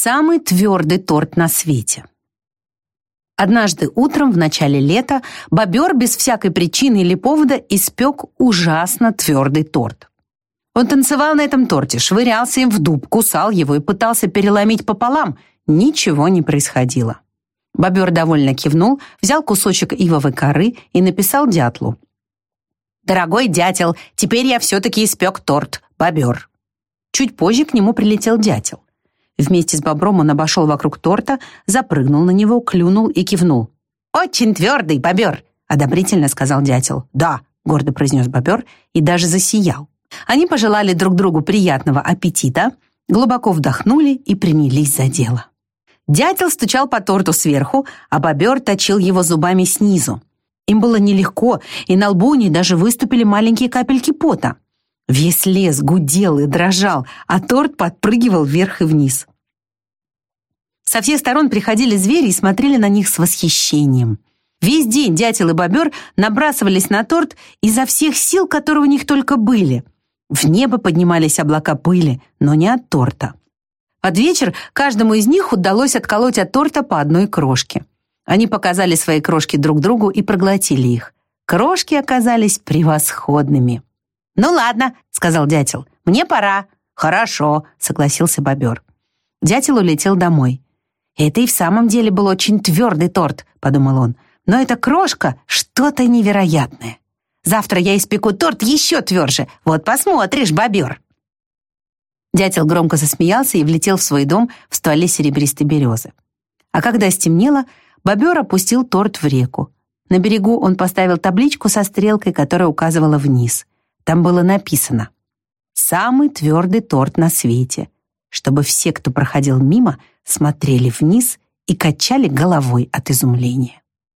Самый твердый торт на свете. Однажды утром в начале лета бобер без всякой причины или повода испек ужасно твердый торт. Он танцевал на этом торте, швырялся им в дуб, кусал его и пытался переломить пополам. Ничего не происходило. Бобер довольно кивнул, взял кусочек ивовой коры и написал дятлу. «Дорогой дятел, теперь я все-таки испек торт, бобер». Чуть позже к нему прилетел дятел. Вместе с бобром он обошел вокруг торта, запрыгнул на него, клюнул и кивнул. «Очень твердый, бобер!» — одобрительно сказал дятел. «Да», — гордо произнес бобер и даже засиял. Они пожелали друг другу приятного аппетита, глубоко вдохнули и принялись за дело. Дятел стучал по торту сверху, а бобер точил его зубами снизу. Им было нелегко, и на лбу у даже выступили маленькие капельки пота. Весь лес гудел и дрожал, а торт подпрыгивал вверх и вниз. Со всех сторон приходили звери и смотрели на них с восхищением. Весь день дятел и бобер набрасывались на торт изо всех сил, которые у них только были. В небо поднимались облака пыли, но не от торта. Под вечер каждому из них удалось отколоть от торта по одной крошке. Они показали свои крошки друг другу и проглотили их. Крошки оказались превосходными. «Ну ладно», — сказал дятел, — «мне пора». «Хорошо», — согласился бобер. Дятел улетел домой. «Это и в самом деле был очень твердый торт», — подумал он. «Но эта крошка — что-то невероятное. Завтра я испеку торт еще тверже. Вот посмотришь, бобер». Дятел громко засмеялся и влетел в свой дом в стволе серебристой березы. А когда стемнело, бобер опустил торт в реку. На берегу он поставил табличку со стрелкой, которая указывала вниз — там было написано «Самый твердый торт на свете», чтобы все, кто проходил мимо, смотрели вниз и качали головой от изумления.